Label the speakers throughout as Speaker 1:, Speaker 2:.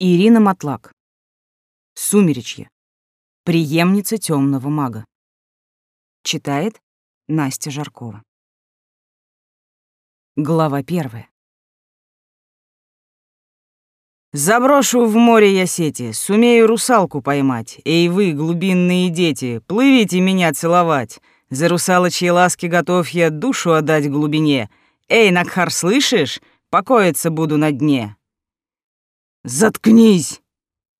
Speaker 1: Ирина Матлак. Сумеречье. Приемница темного мага. Читает Настя Жаркова. Глава первая. Заброшу в море я сети, сумею русалку поймать. Эй вы, глубинные дети, плывите меня целовать. За русалочьи ласки готов я душу отдать глубине. Эй, Накхар, слышишь? Покоиться буду на дне. «Заткнись!»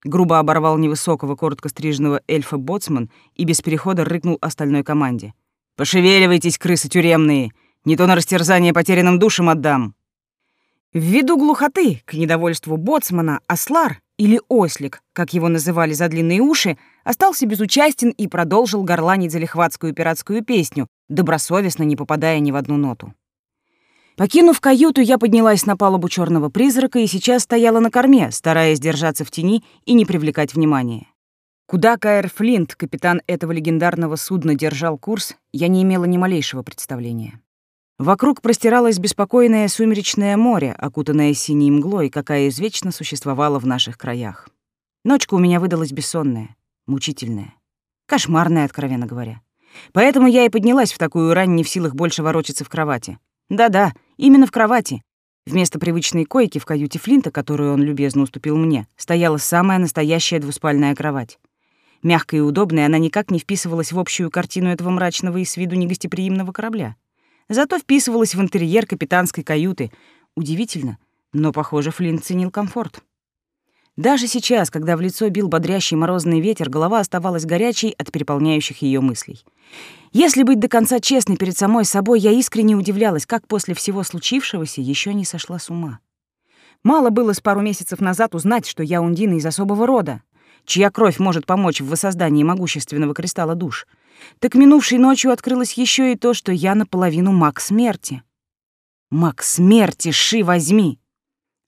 Speaker 1: Грубо оборвал невысокого, коротко стриженного эльфа боцман и без перехода рыкнул остальной команде. «Пошевеливайтесь, крысы тюремные! Не то на растерзание потерянным душам отдам!» Ввиду глухоты, к недовольству боцмана, ослар, или ослик, как его называли за длинные уши, остался безучастен и продолжил горланить залихватскую пиратскую песню, добросовестно не попадая ни в одну ноту. Покинув каюту, я поднялась на палубу черного призрака и сейчас стояла на корме, стараясь держаться в тени и не привлекать внимания. Куда Каэр Флинт, капитан этого легендарного судна, держал курс, я не имела ни малейшего представления. Вокруг простиралось беспокойное сумеречное море, окутанное синей мглой, какая извечно существовала в наших краях. Ночка у меня выдалась бессонная, мучительная, кошмарная, откровенно говоря. Поэтому я и поднялась в такую рань не в силах больше ворочаться в кровати. Да-да, именно в кровати. Вместо привычной койки в каюте Флинта, которую он любезно уступил мне, стояла самая настоящая двуспальная кровать. Мягкая и удобная, она никак не вписывалась в общую картину этого мрачного и с виду негостеприимного корабля. Зато вписывалась в интерьер капитанской каюты. Удивительно, но, похоже, Флинт ценил комфорт. Даже сейчас, когда в лицо бил бодрящий морозный ветер, голова оставалась горячей от переполняющих ее мыслей. Если быть до конца честной перед самой собой, я искренне удивлялась, как после всего случившегося еще не сошла с ума. Мало было с пару месяцев назад узнать, что я Ундина из особого рода, чья кровь может помочь в воссоздании могущественного кристалла душ. Так минувшей ночью открылось еще и то, что я наполовину маг смерти. Маг смерти, ши возьми!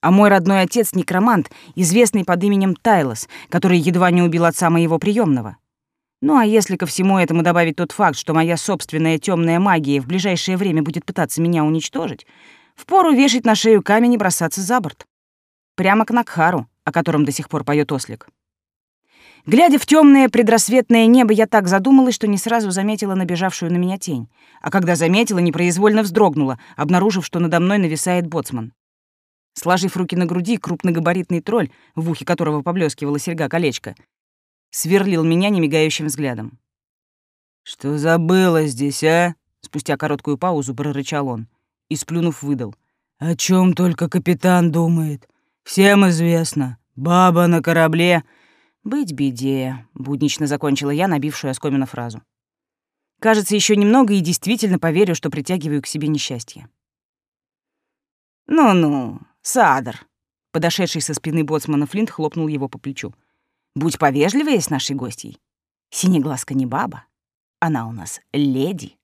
Speaker 1: А мой родной отец — некромант, известный под именем Тайлос, который едва не убил отца моего приемного. Ну а если ко всему этому добавить тот факт, что моя собственная темная магия в ближайшее время будет пытаться меня уничтожить, впору вешать на шею камень и бросаться за борт. Прямо к Накхару, о котором до сих пор поет ослик. Глядя в темное предрассветное небо, я так задумалась, что не сразу заметила набежавшую на меня тень. А когда заметила, непроизвольно вздрогнула, обнаружив, что надо мной нависает боцман. Сложив руки на груди, крупногабаритный тролль, в ухе которого поблескивала серьга-колечко, сверлил меня немигающим взглядом. «Что забыла здесь, а?» Спустя короткую паузу прорычал он и, сплюнув, выдал. «О чем только капитан думает. Всем известно. Баба на корабле...» «Быть беде», — буднично закончила я, набившую оскомину фразу. «Кажется, еще немного и действительно поверю, что притягиваю к себе несчастье». «Ну-ну, Садр!» Подошедший со спины боцмана Флинт хлопнул его по плечу. «Будь повежливее с нашей гостьей. Синеглазка не баба. Она у нас леди».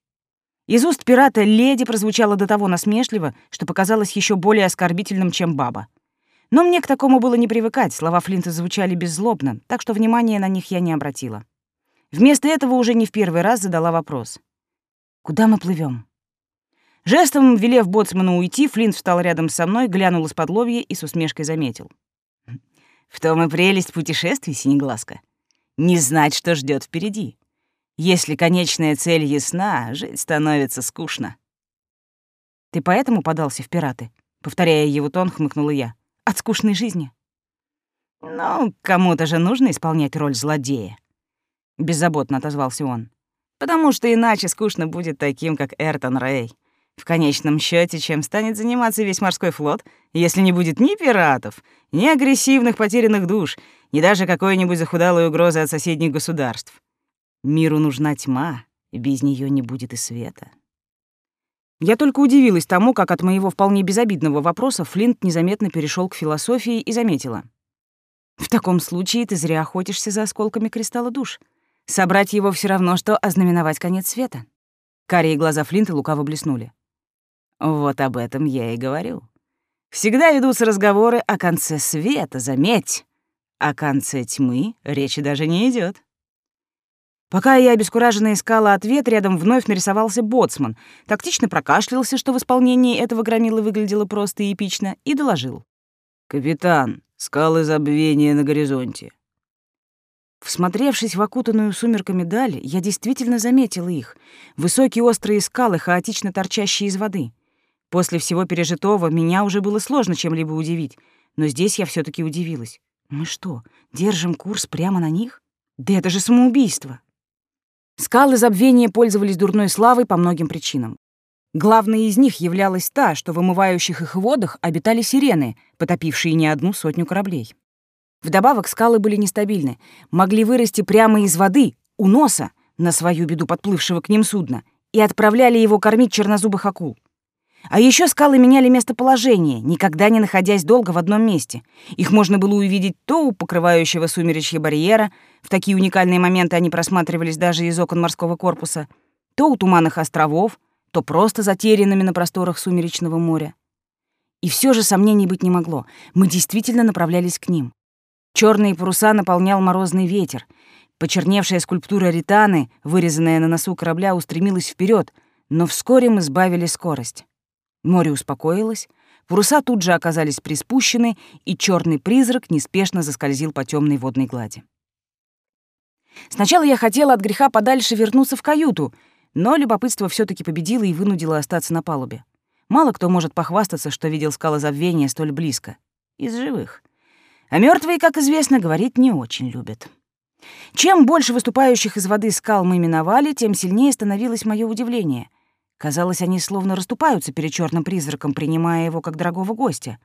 Speaker 1: Из уст пирата «леди» прозвучало до того насмешливо, что показалось еще более оскорбительным, чем баба. Но мне к такому было не привыкать, слова Флинта звучали беззлобно, так что внимания на них я не обратила. Вместо этого уже не в первый раз задала вопрос. «Куда мы плывем? Жестом, велев боцману уйти, Флинт встал рядом со мной, глянул из-под лобья и с усмешкой заметил. «В том и прелесть путешествий, Синеглазка. Не знать, что ждет впереди. Если конечная цель ясна, жить становится скучно». «Ты поэтому подался в пираты?» Повторяя его тон, хмыкнула я. «От скучной жизни». «Ну, кому-то же нужно исполнять роль злодея», — беззаботно отозвался он. «Потому что иначе скучно будет таким, как Эртон Рэй. В конечном счете, чем станет заниматься весь морской флот, если не будет ни пиратов, ни агрессивных потерянных душ, ни даже какой-нибудь захудалой угрозы от соседних государств? Миру нужна тьма, и без нее не будет и света. Я только удивилась тому, как от моего вполне безобидного вопроса Флинт незаметно перешел к философии и заметила. «В таком случае ты зря охотишься за осколками кристалла душ. Собрать его все равно, что ознаменовать конец света». Карие глаза Флинта лукаво блеснули. Вот об этом я и говорю. Всегда ведутся разговоры о конце света, заметь. О конце тьмы речи даже не идет. Пока я обескураженно искала ответ, рядом вновь нарисовался боцман, тактично прокашлялся, что в исполнении этого громила выглядело просто и эпично, и доложил. «Капитан, Скалы забвения на горизонте. Всмотревшись в окутанную сумерками даль, я действительно заметила их. Высокие острые скалы, хаотично торчащие из воды. После всего пережитого меня уже было сложно чем-либо удивить, но здесь я все таки удивилась. Мы что, держим курс прямо на них? Да это же самоубийство. Скалы забвения пользовались дурной славой по многим причинам. Главной из них являлась та, что в омывающих их водах обитали сирены, потопившие не одну сотню кораблей. Вдобавок скалы были нестабильны, могли вырасти прямо из воды, у носа, на свою беду подплывшего к ним судна, и отправляли его кормить чернозубых акул. А еще скалы меняли местоположение, никогда не находясь долго в одном месте. Их можно было увидеть то у покрывающего сумеречья барьера, в такие уникальные моменты они просматривались даже из окон морского корпуса, то у туманных островов, то просто затерянными на просторах сумеречного моря. И все же сомнений быть не могло. Мы действительно направлялись к ним. Черные паруса наполнял морозный ветер. Почерневшая скульптура Ританы, вырезанная на носу корабля, устремилась вперед, но вскоре мы сбавили скорость. Море успокоилось, паруса тут же оказались приспущены, и черный призрак неспешно заскользил по темной водной глади. Сначала я хотела от греха подальше вернуться в каюту, но любопытство все таки победило и вынудило остаться на палубе. Мало кто может похвастаться, что видел скалы забвения столь близко. Из живых. А мертвые, как известно, говорить не очень любят. Чем больше выступающих из воды скал мы миновали, тем сильнее становилось мое удивление. Казалось, они словно расступаются перед черным призраком, принимая его как дорогого гостя.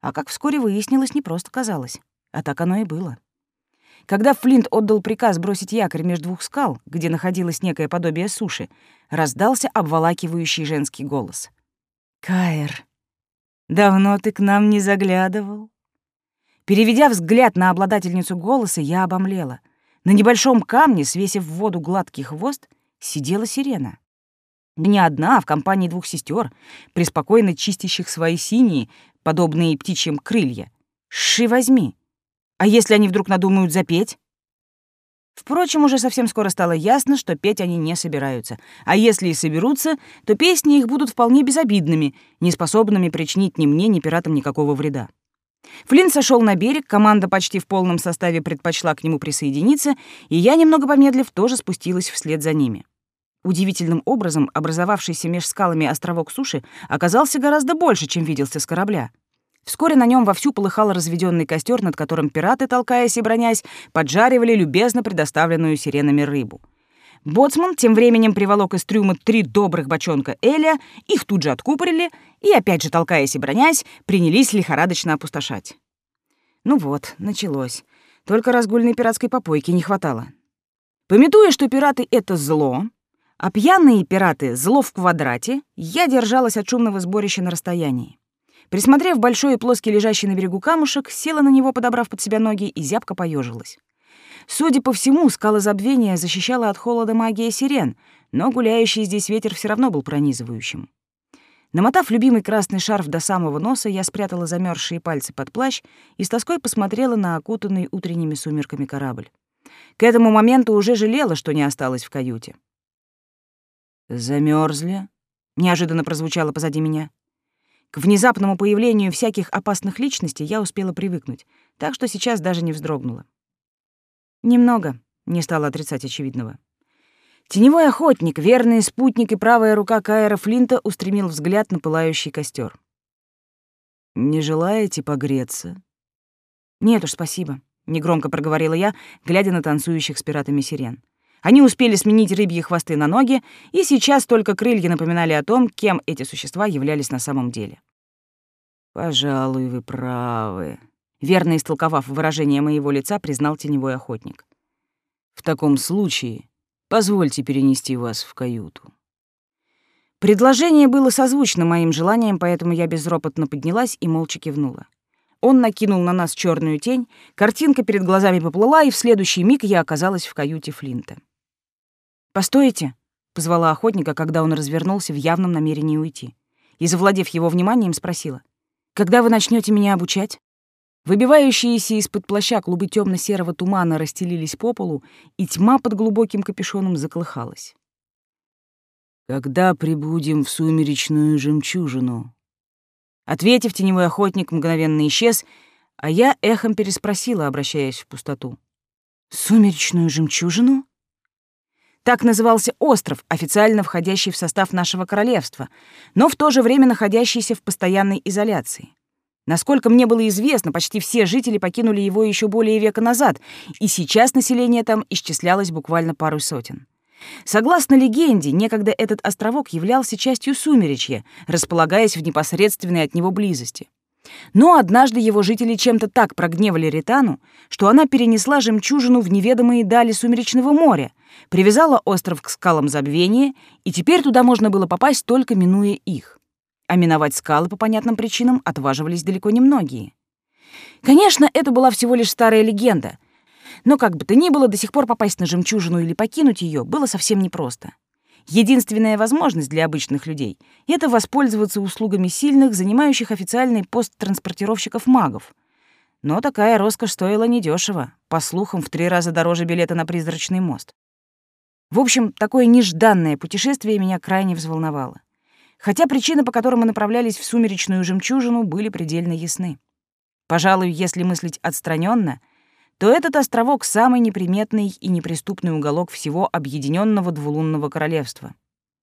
Speaker 1: А как вскоре выяснилось, не просто казалось, а так оно и было. Когда Флинт отдал приказ бросить якорь между двух скал, где находилось некое подобие суши, раздался обволакивающий женский голос. «Каэр, давно ты к нам не заглядывал?» Переведя взгляд на обладательницу голоса, я обомлела. На небольшом камне, свесив в воду гладкий хвост, сидела сирена. Не одна, а в компании двух сестер, преспокойно чистящих свои синие, подобные птичьим крылья. Ши возьми. А если они вдруг надумают запеть? Впрочем, уже совсем скоро стало ясно, что петь они не собираются. А если и соберутся, то песни их будут вполне безобидными, неспособными причинить ни мне, ни пиратам никакого вреда. Флинн сошел на берег, команда почти в полном составе предпочла к нему присоединиться, и я, немного помедлив, тоже спустилась вслед за ними. Удивительным образом образовавшийся меж скалами островок суши оказался гораздо больше, чем виделся с корабля. Вскоре на нем вовсю полыхал разведенный костер, над которым пираты, толкаясь и бронясь, поджаривали любезно предоставленную сиренами рыбу — Боцман тем временем приволок из трюма три добрых бочонка Эля, их тут же откупорили и, опять же толкаясь и бронясь, принялись лихорадочно опустошать. Ну вот, началось. Только разгульной пиратской попойки не хватало. Пометуя, что пираты — это зло, а пьяные пираты — зло в квадрате, я держалась от шумного сборища на расстоянии. Присмотрев большой и плоский лежащий на берегу камушек, села на него, подобрав под себя ноги, и зябко поежилась. Судя по всему, скала забвения защищала от холода магия сирен, но гуляющий здесь ветер все равно был пронизывающим. Намотав любимый красный шарф до самого носа, я спрятала замерзшие пальцы под плащ и с тоской посмотрела на окутанный утренними сумерками корабль. К этому моменту уже жалела, что не осталась в каюте. Замерзли? неожиданно прозвучало позади меня. К внезапному появлению всяких опасных личностей я успела привыкнуть, так что сейчас даже не вздрогнула. Немного, не стала отрицать очевидного. Теневой охотник, верный спутник и правая рука Кайра Флинта устремил взгляд на пылающий костер. «Не желаете погреться?» «Нет уж, спасибо», — негромко проговорила я, глядя на танцующих с пиратами сирен. Они успели сменить рыбьи хвосты на ноги, и сейчас только крылья напоминали о том, кем эти существа являлись на самом деле. «Пожалуй, вы правы», верно истолковав выражение моего лица, признал теневой охотник. «В таком случае позвольте перенести вас в каюту». Предложение было созвучно моим желаниям, поэтому я безропотно поднялась и молча кивнула. Он накинул на нас черную тень, картинка перед глазами поплыла, и в следующий миг я оказалась в каюте Флинта. «Постойте!» — позвала охотника, когда он развернулся в явном намерении уйти. И, завладев его вниманием, спросила. «Когда вы начнете меня обучать?» Выбивающиеся из-под плаща клубы темно серого тумана расстелились по полу, и тьма под глубоким капюшоном заколыхалась. «Когда прибудем в сумеречную жемчужину?» Ответив, теневой охотник мгновенно исчез, А я эхом переспросила, обращаясь в пустоту. «Сумеречную жемчужину?» Так назывался остров, официально входящий в состав нашего королевства, но в то же время находящийся в постоянной изоляции. Насколько мне было известно, почти все жители покинули его еще более века назад, и сейчас население там исчислялось буквально пару сотен. Согласно легенде, некогда этот островок являлся частью Сумеречья, располагаясь в непосредственной от него близости. Но однажды его жители чем-то так прогневали Ритану, что она перенесла жемчужину в неведомые дали Сумеречного моря, привязала остров к скалам забвения, и теперь туда можно было попасть только минуя их. А миновать скалы по понятным причинам отваживались далеко не многие. Конечно, это была всего лишь старая легенда, но как бы то ни было, до сих пор попасть на жемчужину или покинуть ее было совсем непросто. Единственная возможность для обычных людей — это воспользоваться услугами сильных, занимающих официальный пост транспортировщиков-магов. Но такая роскошь стоила недешево, по слухам, в три раза дороже билета на призрачный мост. В общем, такое нежданное путешествие меня крайне взволновало. Хотя причины, по которым мы направлялись в сумеречную жемчужину, были предельно ясны. Пожалуй, если мыслить отстраненно — то этот островок — самый неприметный и неприступный уголок всего объединенного двулунного королевства.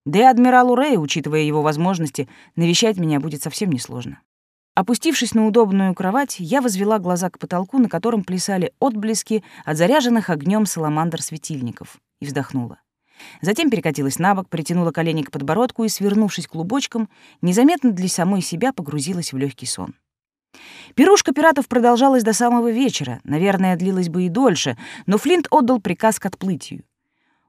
Speaker 1: Да и адмиралу Рэй, учитывая его возможности, навещать меня будет совсем несложно. Опустившись на удобную кровать, я возвела глаза к потолку, на котором плясали отблески от заряженных огнем саламандр-светильников, и вздохнула. Затем перекатилась на бок, притянула колени к подбородку и, свернувшись клубочком, незаметно для самой себя погрузилась в легкий сон. Пирушка пиратов продолжалась до самого вечера, наверное, длилась бы и дольше, но Флинт отдал приказ к отплытию.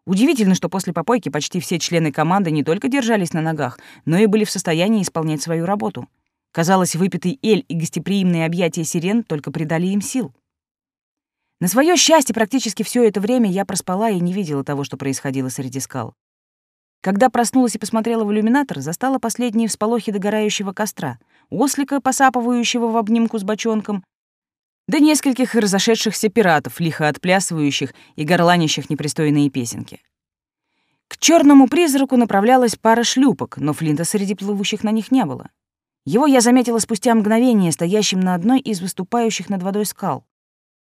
Speaker 1: Удивительно, что после попойки почти все члены команды не только держались на ногах, но и были в состоянии исполнять свою работу. Казалось, выпитый эль и гостеприимные объятия сирен только придали им сил. На свое счастье, практически все это время я проспала и не видела того, что происходило среди скал. Когда проснулась и посмотрела в иллюминатор, застала последние всполохи догорающего костра — ослика, посапывающего в обнимку с бочонком, да нескольких разошедшихся пиратов, лихо отплясывающих и горланящих непристойные песенки. К черному призраку направлялась пара шлюпок, но Флинта среди плывущих на них не было. Его я заметила спустя мгновение, стоящим на одной из выступающих над водой скал.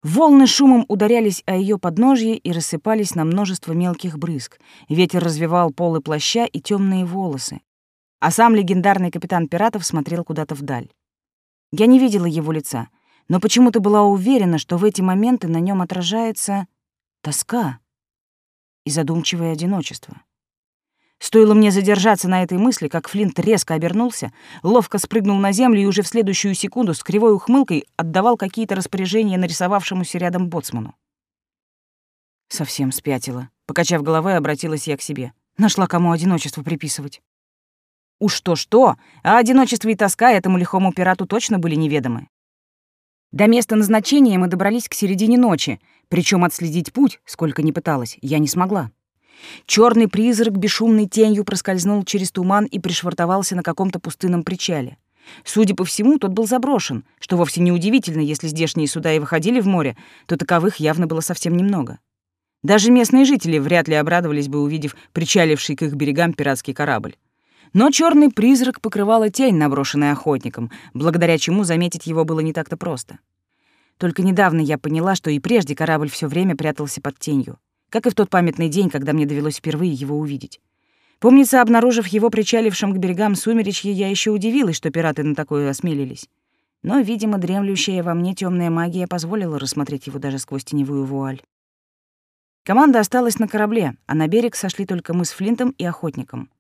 Speaker 1: Волны шумом ударялись о ее подножье и рассыпались на множество мелких брызг. Ветер развивал полы плаща и темные волосы а сам легендарный капитан пиратов смотрел куда-то вдаль. Я не видела его лица, но почему-то была уверена, что в эти моменты на нем отражается тоска и задумчивое одиночество. Стоило мне задержаться на этой мысли, как Флинт резко обернулся, ловко спрыгнул на землю и уже в следующую секунду с кривой ухмылкой отдавал какие-то распоряжения нарисовавшемуся рядом боцману. Совсем спятила. Покачав головой, обратилась я к себе. Нашла кому одиночество приписывать. Уж то-что, а одиночество и тоска этому лихому пирату точно были неведомы. До места назначения мы добрались к середине ночи, причем отследить путь, сколько ни пыталась, я не смогла. Черный призрак бесшумной тенью проскользнул через туман и пришвартовался на каком-то пустынном причале. Судя по всему, тот был заброшен, что вовсе не удивительно, если здешние суда и выходили в море, то таковых явно было совсем немного. Даже местные жители вряд ли обрадовались бы, увидев причаливший к их берегам пиратский корабль. Но черный призрак покрывала тень, наброшенная охотником, благодаря чему заметить его было не так-то просто. Только недавно я поняла, что и прежде корабль все время прятался под тенью, как и в тот памятный день, когда мне довелось впервые его увидеть. Помнится, обнаружив его причалившим к берегам сумеречья, я еще удивилась, что пираты на такое осмелились. Но, видимо, дремлющая во мне темная магия позволила рассмотреть его даже сквозь теневую вуаль. Команда осталась на корабле, а на берег сошли только мы с Флинтом и охотником.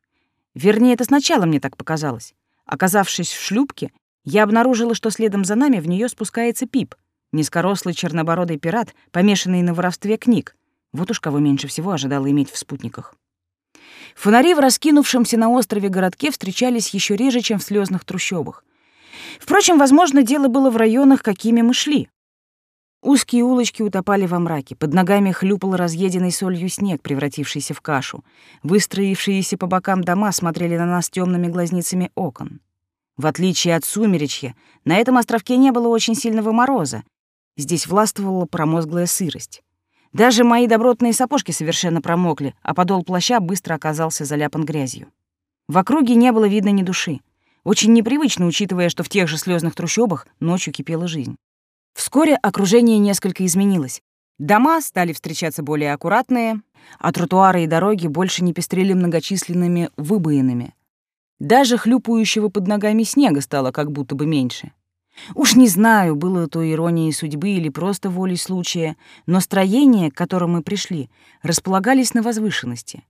Speaker 1: Вернее, это сначала мне так показалось. Оказавшись в шлюпке, я обнаружила, что следом за нами в нее спускается Пип, низкорослый чернобородый пират, помешанный на воровстве книг. Вот уж кого меньше всего ожидала иметь в спутниках. Фонари в раскинувшемся на острове городке встречались еще реже, чем в слезных трущобах. Впрочем, возможно, дело было в районах, какими мы шли. Узкие улочки утопали во мраке, под ногами хлюпал разъеденный солью снег, превратившийся в кашу. Выстроившиеся по бокам дома смотрели на нас темными глазницами окон. В отличие от сумеречья, на этом островке не было очень сильного мороза. Здесь властвовала промозглая сырость. Даже мои добротные сапожки совершенно промокли, а подол плаща быстро оказался заляпан грязью. В округе не было видно ни души. Очень непривычно, учитывая, что в тех же слезных трущобах ночью кипела жизнь. Вскоре окружение несколько изменилось. Дома стали встречаться более аккуратные, а тротуары и дороги больше не пестрели многочисленными выбоинами. Даже хлюпающего под ногами снега стало как будто бы меньше. Уж не знаю, было то иронией судьбы или просто волей случая, но строения, к которым мы пришли, располагались на возвышенности.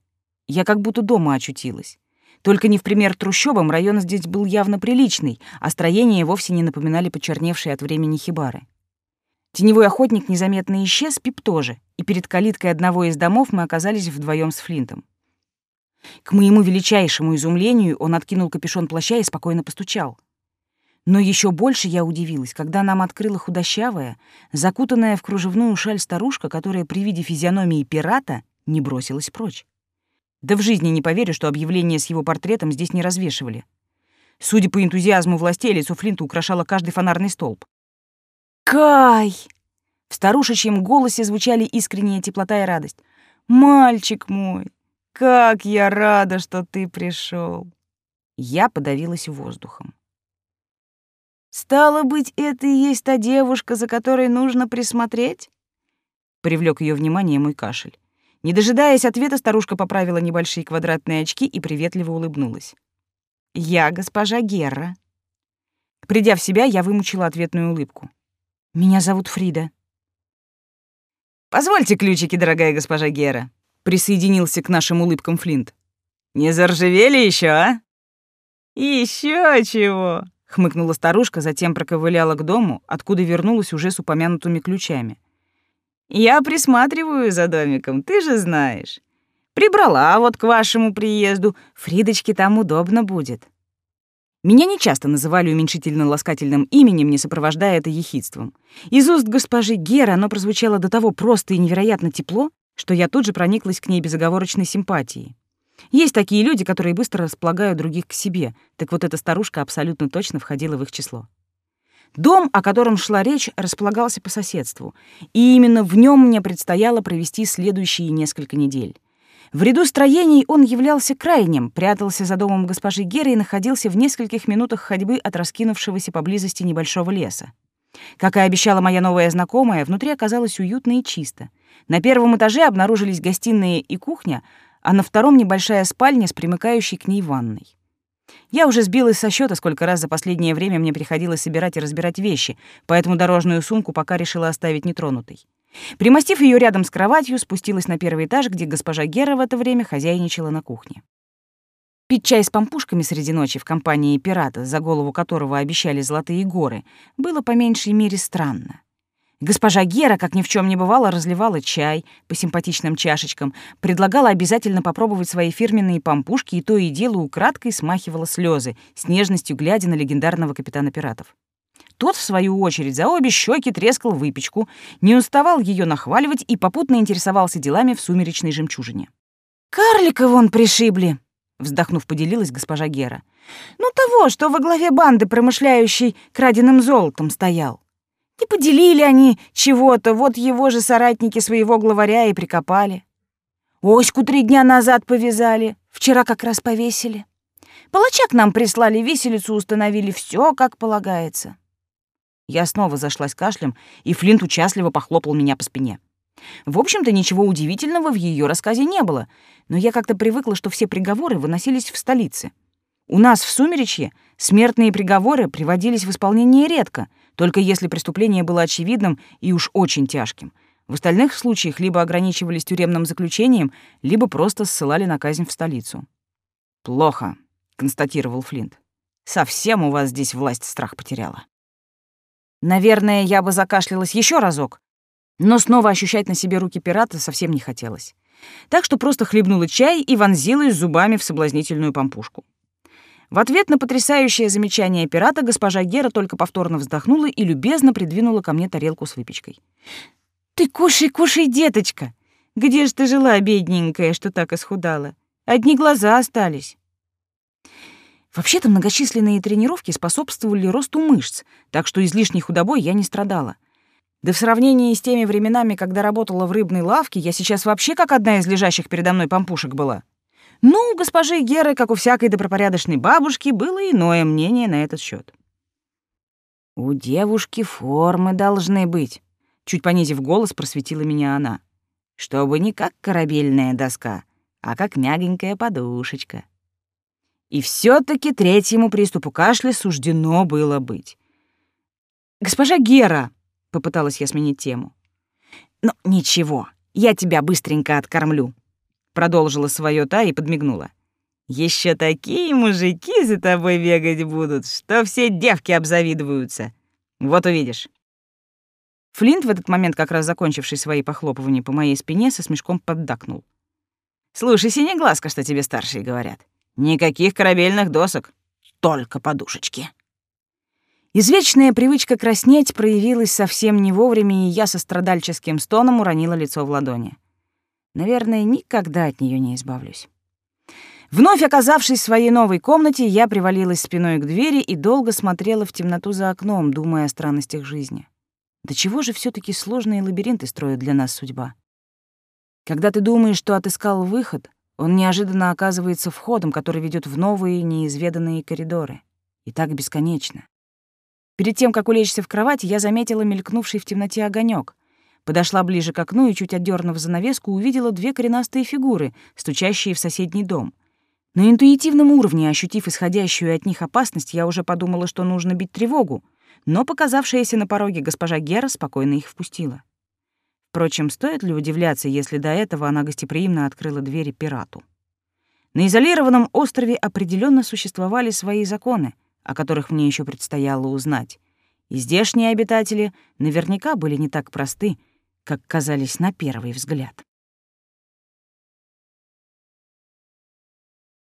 Speaker 1: Я как будто дома очутилась. Только не в пример трущобам, район здесь был явно приличный, а строения вовсе не напоминали почерневшие от времени хибары. Теневой охотник незаметно исчез, Пип тоже, и перед калиткой одного из домов мы оказались вдвоем с Флинтом. К моему величайшему изумлению он откинул капюшон плаща и спокойно постучал. Но еще больше я удивилась, когда нам открыла худощавая, закутанная в кружевную шаль старушка, которая при виде физиономии пирата не бросилась прочь. Да в жизни не поверю, что объявление с его портретом здесь не развешивали. Судя по энтузиазму властей, лицо Флинта украшало каждый фонарный столб. «Кай!» В старушечьем голосе звучали искренняя теплота и радость. «Мальчик мой, как я рада, что ты пришел!» Я подавилась воздухом. «Стало быть, это и есть та девушка, за которой нужно присмотреть?» Привлек ее внимание мой кашель. Не дожидаясь ответа, старушка поправила небольшие квадратные очки и приветливо улыбнулась. «Я госпожа Герра». Придя в себя, я вымучила ответную улыбку. «Меня зовут Фрида». «Позвольте ключики, дорогая госпожа Гера», — присоединился к нашим улыбкам Флинт. «Не заржавели еще, а?» Еще чего!» хмыкнула старушка, затем проковыляла к дому, откуда вернулась уже с упомянутыми ключами. Я присматриваю за домиком, ты же знаешь. Прибрала вот к вашему приезду. Фридочке там удобно будет. Меня нечасто называли уменьшительно-ласкательным именем, не сопровождая это ехидством. Из уст госпожи Гера оно прозвучало до того просто и невероятно тепло, что я тут же прониклась к ней безоговорочной симпатией. Есть такие люди, которые быстро располагают других к себе, так вот эта старушка абсолютно точно входила в их число. Дом, о котором шла речь, располагался по соседству, и именно в нем мне предстояло провести следующие несколько недель. В ряду строений он являлся крайним, прятался за домом госпожи Геры и находился в нескольких минутах ходьбы от раскинувшегося поблизости небольшого леса. Как и обещала моя новая знакомая, внутри оказалось уютно и чисто. На первом этаже обнаружились гостиная и кухня, а на втором небольшая спальня с примыкающей к ней ванной. Я уже сбилась со счета, сколько раз за последнее время мне приходилось собирать и разбирать вещи, поэтому дорожную сумку пока решила оставить нетронутой. Примостив ее рядом с кроватью, спустилась на первый этаж, где госпожа Гера в это время хозяйничала на кухне. Пить чай с помпушками среди ночи в компании пирата, за голову которого обещали золотые горы, было по меньшей мере странно. Госпожа Гера, как ни в чем не бывало, разливала чай по симпатичным чашечкам, предлагала обязательно попробовать свои фирменные пампушки и то и дело украдкой смахивала слезы, с нежностью глядя на легендарного капитана пиратов. Тот, в свою очередь, за обе щеки трескал выпечку, не уставал ее нахваливать и попутно интересовался делами в сумеречной жемчужине. «Карлика вон пришибли!» — вздохнув, поделилась госпожа Гера. «Ну того, что во главе банды, промышляющей краденым золотом, стоял. Не поделили они чего-то, вот его же соратники своего главаря и прикопали. Оську три дня назад повязали, вчера как раз повесили. Палача к нам прислали, виселицу установили, все как полагается. Я снова зашлась кашлем, и Флинт участливо похлопал меня по спине. В общем-то, ничего удивительного в ее рассказе не было, но я как-то привыкла, что все приговоры выносились в столице. У нас в Сумеречье смертные приговоры приводились в исполнение редко — только если преступление было очевидным и уж очень тяжким. В остальных случаях либо ограничивались тюремным заключением, либо просто ссылали на казнь в столицу. «Плохо», — констатировал Флинт. «Совсем у вас здесь власть страх потеряла». Наверное, я бы закашлялась еще разок, но снова ощущать на себе руки пирата совсем не хотелось. Так что просто хлебнула чай и вонзилась зубами в соблазнительную помпушку. В ответ на потрясающее замечание пирата госпожа Гера только повторно вздохнула и любезно придвинула ко мне тарелку с выпечкой. «Ты кушай, кушай, деточка! Где ж ты жила, бедненькая, что так исхудала? Одни глаза остались». Вообще-то многочисленные тренировки способствовали росту мышц, так что излишней худобой я не страдала. Да в сравнении с теми временами, когда работала в рыбной лавке, я сейчас вообще как одна из лежащих передо мной помпушек была. Ну, у госпожи Геры, как у всякой добропорядочной бабушки, было иное мнение на этот счет. «У девушки формы должны быть», — чуть понизив голос, просветила меня она. «Чтобы не как корабельная доска, а как мягенькая подушечка». И все таки третьему приступу кашля суждено было быть. «Госпожа Гера», — попыталась я сменить тему. «Ну, ничего, я тебя быстренько откормлю», — продолжила свое та и подмигнула. Еще такие мужики за тобой бегать будут, что все девки обзавидуются. Вот увидишь. Флинт в этот момент, как раз закончивший свои похлопывания по моей спине, со смешком поддакнул. «Слушай, синеглазка, что тебе старшие говорят. Никаких корабельных досок, только подушечки». Извечная привычка краснеть проявилась совсем не вовремя, и я со страдальческим стоном уронила лицо в ладони. Наверное, никогда от нее не избавлюсь. Вновь оказавшись в своей новой комнате, я привалилась спиной к двери и долго смотрела в темноту за окном, думая о странностях жизни. Да чего же все таки сложные лабиринты строят для нас судьба? Когда ты думаешь, что отыскал выход, он неожиданно оказывается входом, который ведет в новые неизведанные коридоры. И так бесконечно. Перед тем, как улечься в кровать, я заметила мелькнувший в темноте огонек. Подошла ближе к окну и, чуть отдернув занавеску, увидела две коренастые фигуры, стучащие в соседний дом — на интуитивном уровне, ощутив исходящую от них опасность, я уже подумала, что нужно бить тревогу, но показавшаяся на пороге госпожа Гера спокойно их впустила. Впрочем, стоит ли удивляться, если до этого она гостеприимно открыла двери пирату? На изолированном острове определенно существовали свои законы, о которых мне еще предстояло узнать, и здешние обитатели наверняка были не так просты, как казались на первый взгляд.